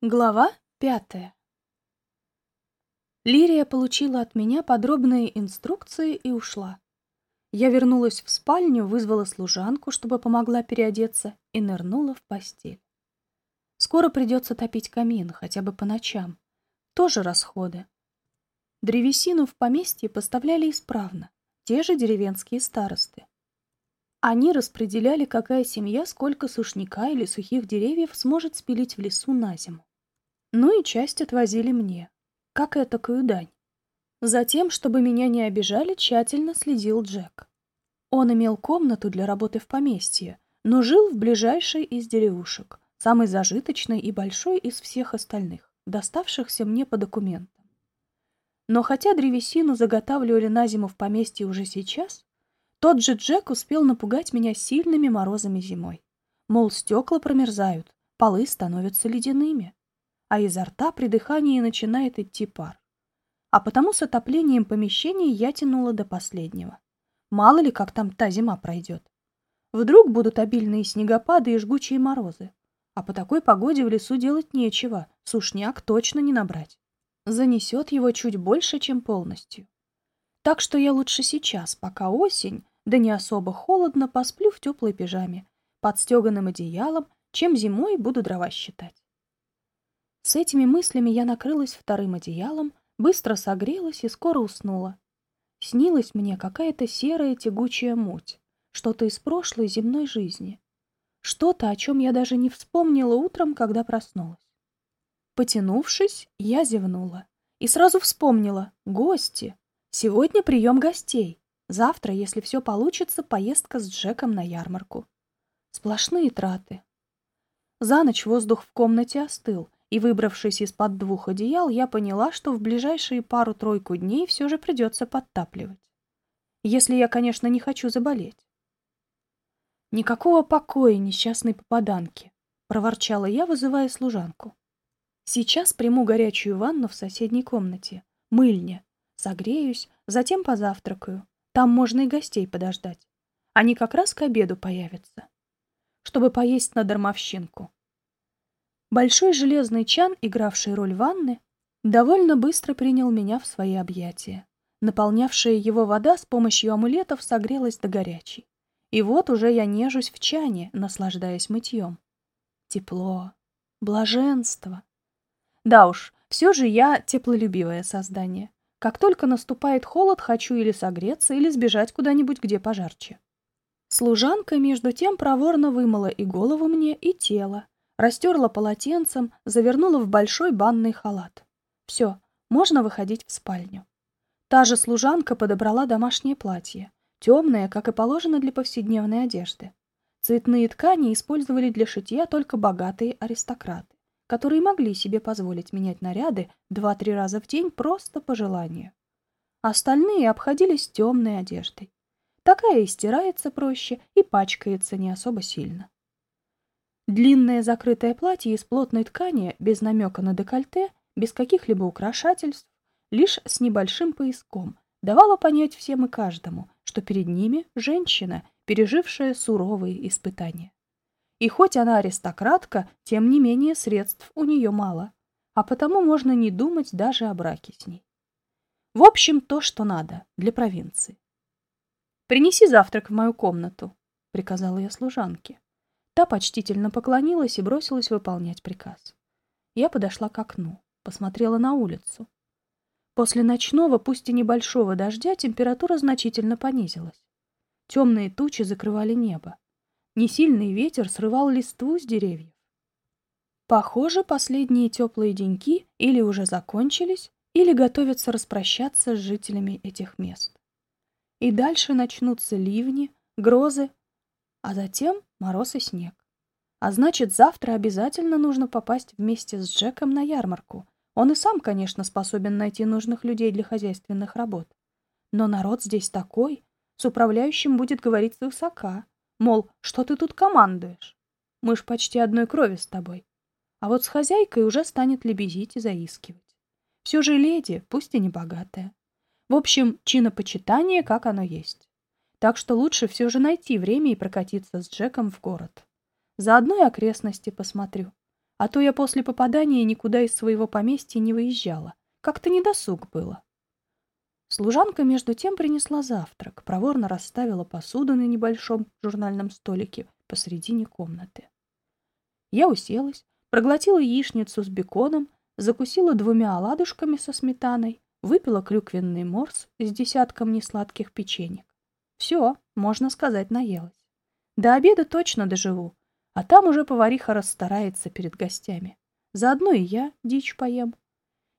Глава пятая Лирия получила от меня подробные инструкции и ушла. Я вернулась в спальню, вызвала служанку, чтобы помогла переодеться, и нырнула в постель. Скоро придется топить камин, хотя бы по ночам. Тоже расходы. Древесину в поместье поставляли исправно, те же деревенские старосты. Они распределяли, какая семья сколько сушняка или сухих деревьев сможет спилить в лесу на зиму. Ну и часть отвозили мне, как этакую дань. Затем, чтобы меня не обижали, тщательно следил Джек. Он имел комнату для работы в поместье, но жил в ближайшей из деревушек, самой зажиточной и большой из всех остальных, доставшихся мне по документам. Но хотя древесину заготавливали на зиму в поместье уже сейчас, тот же Джек успел напугать меня сильными морозами зимой. Мол, стекла промерзают, полы становятся ледяными а изо рта при дыхании начинает идти пар. А потому с отоплением помещений я тянула до последнего. Мало ли, как там та зима пройдет. Вдруг будут обильные снегопады и жгучие морозы. А по такой погоде в лесу делать нечего, сушняк точно не набрать. Занесет его чуть больше, чем полностью. Так что я лучше сейчас, пока осень, да не особо холодно, посплю в теплой пижаме, под стеганым одеялом, чем зимой буду дрова считать. С этими мыслями я накрылась вторым одеялом, быстро согрелась и скоро уснула. Снилась мне какая-то серая тягучая муть, что-то из прошлой земной жизни. Что-то, о чем я даже не вспомнила утром, когда проснулась. Потянувшись, я зевнула. И сразу вспомнила — гости. Сегодня прием гостей. Завтра, если все получится, поездка с Джеком на ярмарку. Сплошные траты. За ночь воздух в комнате остыл, и, выбравшись из-под двух одеял, я поняла, что в ближайшие пару-тройку дней все же придется подтапливать. Если я, конечно, не хочу заболеть. «Никакого покоя несчастной попаданки», — проворчала я, вызывая служанку. «Сейчас приму горячую ванну в соседней комнате, мыльня, согреюсь, затем позавтракаю. Там можно и гостей подождать. Они как раз к обеду появятся, чтобы поесть на дармовщинку. Большой железный чан, игравший роль ванны, довольно быстро принял меня в свои объятия. Наполнявшая его вода с помощью амулетов согрелась до горячей. И вот уже я нежусь в чане, наслаждаясь мытьем. Тепло, блаженство. Да уж, все же я теплолюбивое создание. Как только наступает холод, хочу или согреться, или сбежать куда-нибудь, где пожарче. Служанка, между тем, проворно вымыла и голову мне, и тело, растерла полотенцем, завернула в большой банный халат. Все, можно выходить в спальню. Та же служанка подобрала домашнее платье, темное, как и положено для повседневной одежды. Цветные ткани использовали для шитья только богатые аристократы, которые могли себе позволить менять наряды два-три раза в день просто по желанию. Остальные обходились темной одеждой. Такая и стирается проще, и пачкается не особо сильно. Длинное закрытое платье из плотной ткани, без намека на декольте, без каких-либо украшательств, лишь с небольшим пояском, давало понять всем и каждому, что перед ними женщина, пережившая суровые испытания. И хоть она аристократка, тем не менее средств у нее мало, а потому можно не думать даже о браке с ней. В общем, то, что надо для провинции. «Принеси завтрак в мою комнату», — приказала я служанке. Та почтительно поклонилась и бросилась выполнять приказ. Я подошла к окну, посмотрела на улицу. После ночного, пусть и небольшого дождя, температура значительно понизилась. Темные тучи закрывали небо. Несильный ветер срывал листву с деревьев. Похоже, последние теплые деньки или уже закончились, или готовятся распрощаться с жителями этих мест. И дальше начнутся ливни, грозы, а затем мороз и снег. А значит, завтра обязательно нужно попасть вместе с Джеком на ярмарку. Он и сам, конечно, способен найти нужных людей для хозяйственных работ. Но народ здесь такой, с управляющим будет говорить свысока. Мол, что ты тут командуешь? Мы ж почти одной крови с тобой. А вот с хозяйкой уже станет лебезить и заискивать. Все же леди, пусть и не богатая. В общем, чинопочитание, как оно есть. Так что лучше все же найти время и прокатиться с Джеком в город. Заодно и окрестности посмотрю. А то я после попадания никуда из своего поместья не выезжала. Как-то недосуг было. Служанка между тем принесла завтрак, проворно расставила посуду на небольшом журнальном столике посредине комнаты. Я уселась, проглотила яичницу с беконом, закусила двумя оладушками со сметаной, выпила клюквенный морс с десятком несладких печенек. Все, можно сказать, наелась. До обеда точно доживу, а там уже повариха расстарается перед гостями. Заодно и я дичь поем.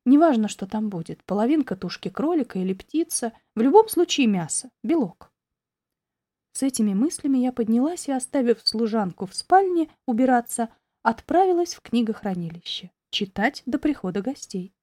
Неважно, что там будет, половинка тушки кролика или птица, в любом случае мясо, белок. С этими мыслями я поднялась и, оставив служанку в спальне убираться, отправилась в книгохранилище читать до прихода гостей.